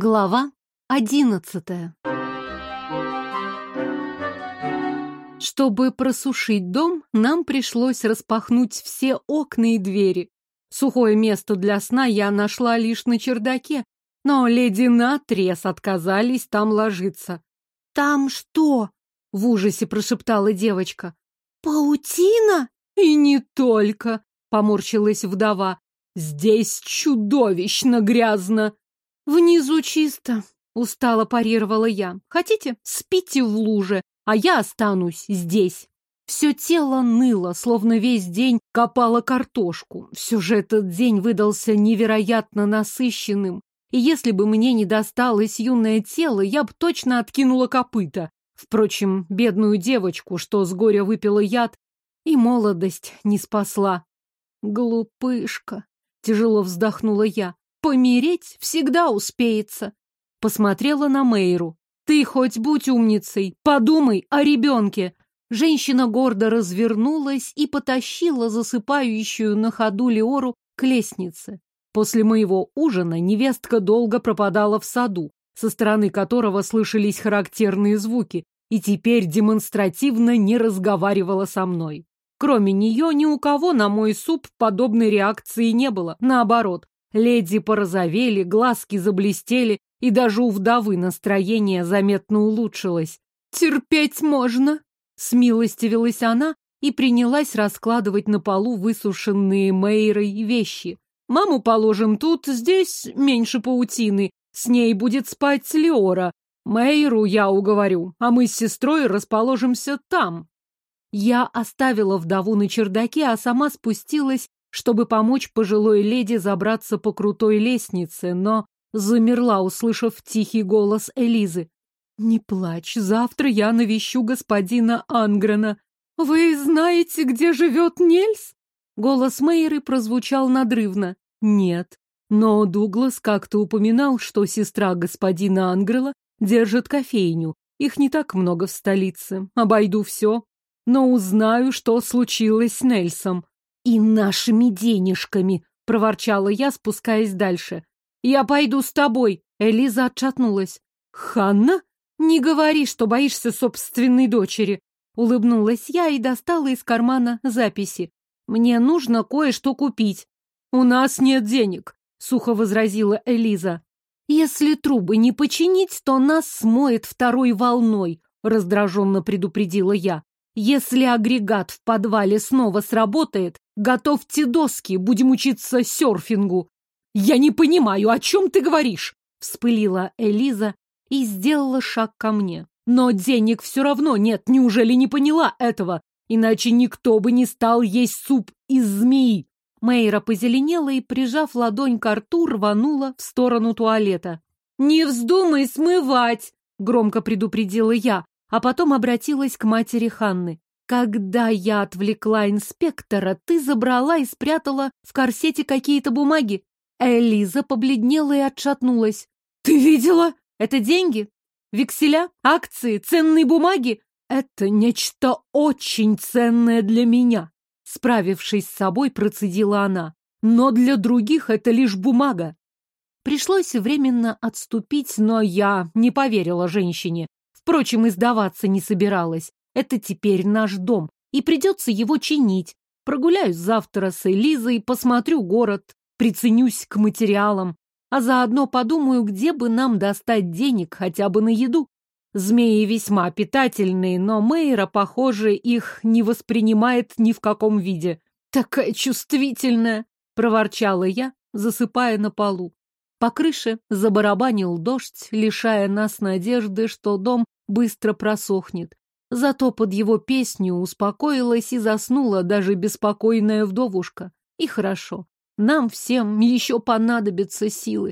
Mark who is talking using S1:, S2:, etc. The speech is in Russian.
S1: Глава одиннадцатая Чтобы просушить дом, нам пришлось распахнуть все окна и двери. Сухое место для сна я нашла лишь на чердаке, но леди наотрез отказались там ложиться. «Там что?» — в ужасе прошептала девочка. «Паутина?» «И не только!» — поморщилась вдова. «Здесь чудовищно грязно!» «Внизу чисто», — устало парировала я. «Хотите, спите в луже, а я останусь здесь». Все тело ныло, словно весь день копало картошку. Все же этот день выдался невероятно насыщенным. И если бы мне не досталось юное тело, я бы точно откинула копыта. Впрочем, бедную девочку, что с горя выпила яд, и молодость не спасла. Глупышка, тяжело вздохнула я. Помереть всегда успеется. Посмотрела на Мейру. Ты хоть будь умницей, подумай о ребенке. Женщина гордо развернулась и потащила засыпающую на ходу Леору к лестнице. После моего ужина невестка долго пропадала в саду, со стороны которого слышались характерные звуки, и теперь демонстративно не разговаривала со мной. Кроме нее, ни у кого на мой суп подобной реакции не было. Наоборот, Леди порозовели, глазки заблестели, и даже у вдовы настроение заметно улучшилось. «Терпеть можно!» — смилостивилась она и принялась раскладывать на полу высушенные Мейрой вещи. «Маму положим тут, здесь меньше паутины, с ней будет спать Леора. Мейру я уговорю, а мы с сестрой расположимся там». Я оставила вдову на чердаке, а сама спустилась чтобы помочь пожилой леди забраться по крутой лестнице, но замерла, услышав тихий голос Элизы. «Не плачь, завтра я навещу господина Ангрена. Вы знаете, где живет Нельс?» Голос Мейры прозвучал надрывно. «Нет». Но Дуглас как-то упоминал, что сестра господина Ангрела держит кофейню. Их не так много в столице. Обойду все. Но узнаю, что случилось с Нельсом. «И нашими денежками!» — проворчала я, спускаясь дальше. «Я пойду с тобой!» — Элиза отшатнулась. «Ханна? Не говори, что боишься собственной дочери!» Улыбнулась я и достала из кармана записи. «Мне нужно кое-что купить». «У нас нет денег», — сухо возразила Элиза. «Если трубы не починить, то нас смоет второй волной», — раздраженно предупредила я. «Если агрегат в подвале снова сработает, Готовьте доски, будем учиться серфингу. Я не понимаю, о чем ты говоришь? Вспылила Элиза и сделала шаг ко мне. Но денег все равно нет, неужели не поняла этого? Иначе никто бы не стал есть суп из змеи. Мейра позеленела и, прижав ладонь к рту, рванула в сторону туалета. «Не вздумай смывать!» — громко предупредила я, а потом обратилась к матери Ханны. Когда я отвлекла инспектора, ты забрала и спрятала в корсете какие-то бумаги. Элиза побледнела и отшатнулась. Ты видела? Это деньги? Векселя? Акции? Ценные бумаги? Это нечто очень ценное для меня. Справившись с собой, процедила она. Но для других это лишь бумага. Пришлось временно отступить, но я не поверила женщине. Впрочем, и сдаваться не собиралась. Это теперь наш дом, и придется его чинить. Прогуляюсь завтра с Элизой, посмотрю город, приценюсь к материалам, а заодно подумаю, где бы нам достать денег хотя бы на еду. Змеи весьма питательные, но Мейра, похоже, их не воспринимает ни в каком виде. Такая чувствительная, проворчала я, засыпая на полу. По крыше забарабанил дождь, лишая нас надежды, что дом быстро просохнет. Зато под его песню успокоилась и заснула даже беспокойная вдовушка. И хорошо. Нам всем еще понадобятся силы.